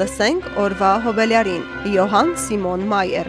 Լսենք օրվա հոբելյարին՝ Յոհան Սիմոն Մայեր։